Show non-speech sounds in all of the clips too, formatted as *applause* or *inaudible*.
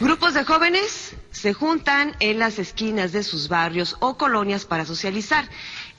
Grupos de jóvenes se juntan en las esquinas de sus barrios o colonias para socializar.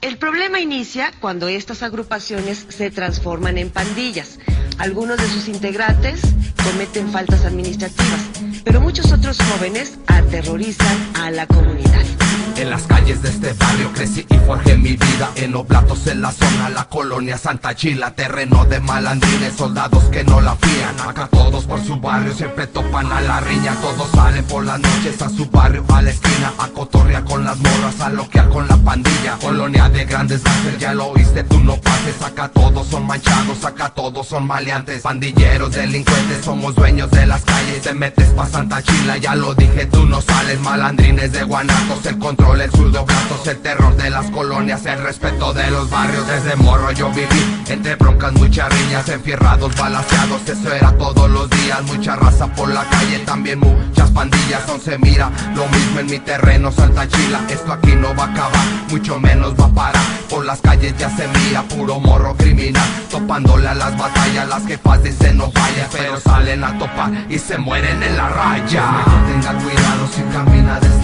El problema inicia cuando estas agrupaciones se transforman en pandillas. Algunos de sus integrantes cometen faltas administrativas, pero muchos otros jóvenes aterrorizan a la comunidad. En las calles de este barrio crecí y forjé mi vida. En Oblatos en la zona, la colonia Santa Chila Terreno de malandrines, soldados que no la fían. Acá todos por su barrio siempre topan a la riña. Todos salen por las noches a su barrio, a la esquina A cotorrear con las morras, a loquear con la pandilla. Colonia de grandes gases, ya lo oíste, tú no pases. Acá todos son manchados, acá todos son maleantes. Pandilleros, delincuentes, somos dueños de las calles. Te metes pa' Santa Chila, ya lo dije, tú no sales. Malandrines de guanatos, el control el sur de el terror de las colonias, el respeto de los barrios. Desde morro yo viví entre broncas, muchas riñas, enfierrados, balaseados. Eso era todos los días, mucha raza por la calle, también muchas pandillas. Aún se mira lo mismo en mi terreno, Santa Chila. Esto aquí no va a acabar, mucho menos va a parar. Por las calles ya se mira puro morro criminal, topándole a las batallas. Las que dicen no vayan, pero salen a topar y se mueren en la raya. Tenga cuidado si camina de lado. Somos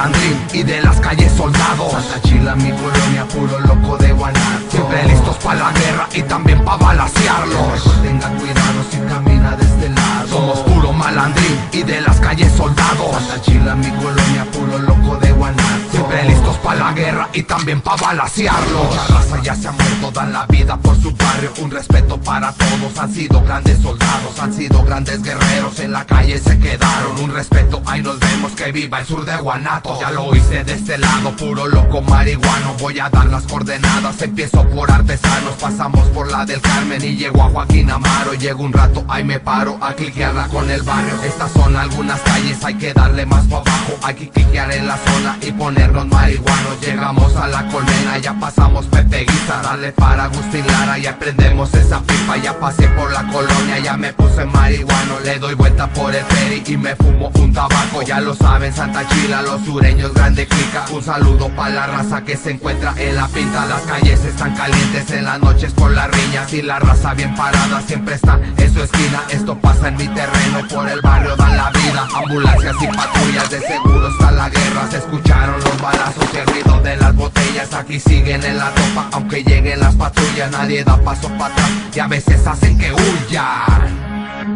puro mal y de las calles soldados. Santa Chila, mi colonia, puro loco de Guanato Siempre listos para la guerra y también para balasearlos. Tenga cuidado si camina de este lado. Somos puro malandrín y de las calles soldados. Santa Chila, mi colonia, y también para balasearlos Mucha raza ya se ha muerto, dan la vida por su barrio. Un respeto para todos, han sido grandes soldados Han sido grandes guerreros, en la calle se quedaron. Un respeto, ahí nos vemos, que viva el sur de Guanato ya lo hice de este lado, puro loco marihuano. Voy a dar las coordenadas, empiezo por artesanos. Pasamos por la del Carmen y llego a Joaquín Amaro. Llego un rato, ahí me paro, a cliquearla con el barrio. Estas son algunas calles, hay que darle más para abajo. Hay que cliquear en la zona y ponernos marihuanos. Llegamos a la colmena, ya pasamos Pepe Guisa Dale para Agustín Lara, y aprendemos esa pipa Ya pasé por la colonia, ya me puse marihuano Le doy vuelta por el ferry y me fumo un tabaco. Ya lo saben, Santa Chila, los sureños grande clica. Un saludo para la raza que se encuentra en la pinta. Las calles están calientes en las noches por las riñas Y la raza bien parada siempre está en su esquina. Esto pasa en mi terreno, por el barrio dan la vida. Ambulancias y patrullas, de seguro está la guerra. Se escucharon los balazos y el ruido de las botellas Aquí siguen en la topa, aunque lleguen las patrullas Nadie da paso para atrás y a veces hacen que huyan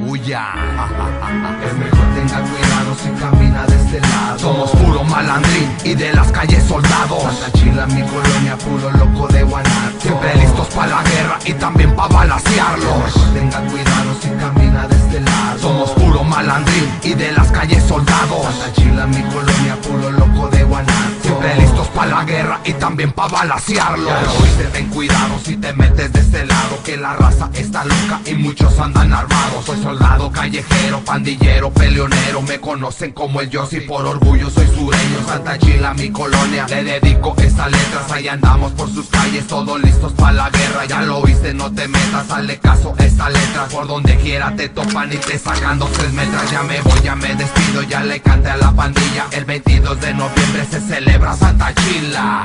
Huya. *laughs* Es mejor tenga cuidado si camina de este lado. Somos puro malandrín y de las calles soldados. Santa Chila, mi colonia, puro loco de Guanato. Siempre listos para la guerra y también para balasearlos. Tenga cuidado si camina de este lado. Somos puro malandrín y de las calles soldados. Santa Chila, mi colonia, puro loco de Guanato. Siempre listos para la guerra y también para balasearlos. Ya ten cuidado si te metes de este lado. Que la raza está loca y muchos andan armados soldado callejero, pandillero, peleonero Me conocen como el Yossi, por orgullo soy sureño Santa Chila, mi colonia, le dedico estas letras Ahí andamos por sus calles, todos listos para la guerra. Ya lo oíste, no te metas, hazle caso esta letra. Por donde quiera te topan y te sacan dos, tres metras. Ya me voy, ya me despido, ya le canté a la pandilla. El 22 de noviembre se celebra Santa Chila.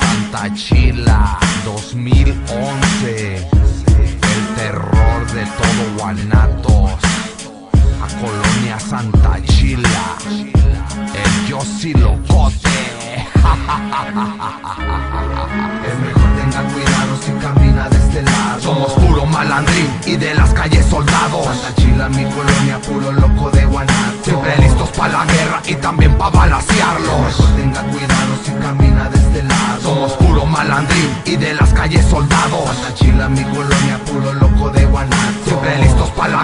Santa Chila 2011 terror de todo Guanatos, a Colonia Santa Chila, el Yossi Locote. Es *laughs* mejor tenga cuidado si camina de este lado. Somos puro malandrín y de las calles soldados. Santa Chila, mi colonia, puro loco de Guanatos. Siempre listos para la guerra y también para balasearlos. tenga cuidado si camina de este lado. Somos puro malandrín y de las calles soldados. Santa Chila, mi colonia, puro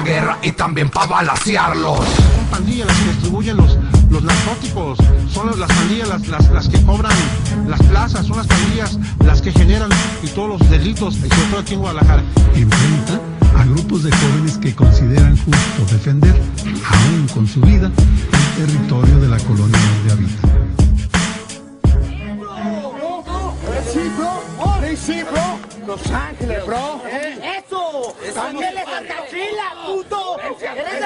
guerra y también para balasearlos. Son pandillas las que distribuyen los, los narcóticos. Son las pandillas las, las, las que cobran las plazas, son las pandillas las que generan y todos los delitos, sobre todo aquí en Guadalajara. Enfrenta a grupos de jóvenes que consideran justo defender, aún con su vida, el territorio de la colonia ¡Eso! ¡Ángeles Santa Chila, puto! ¡Eres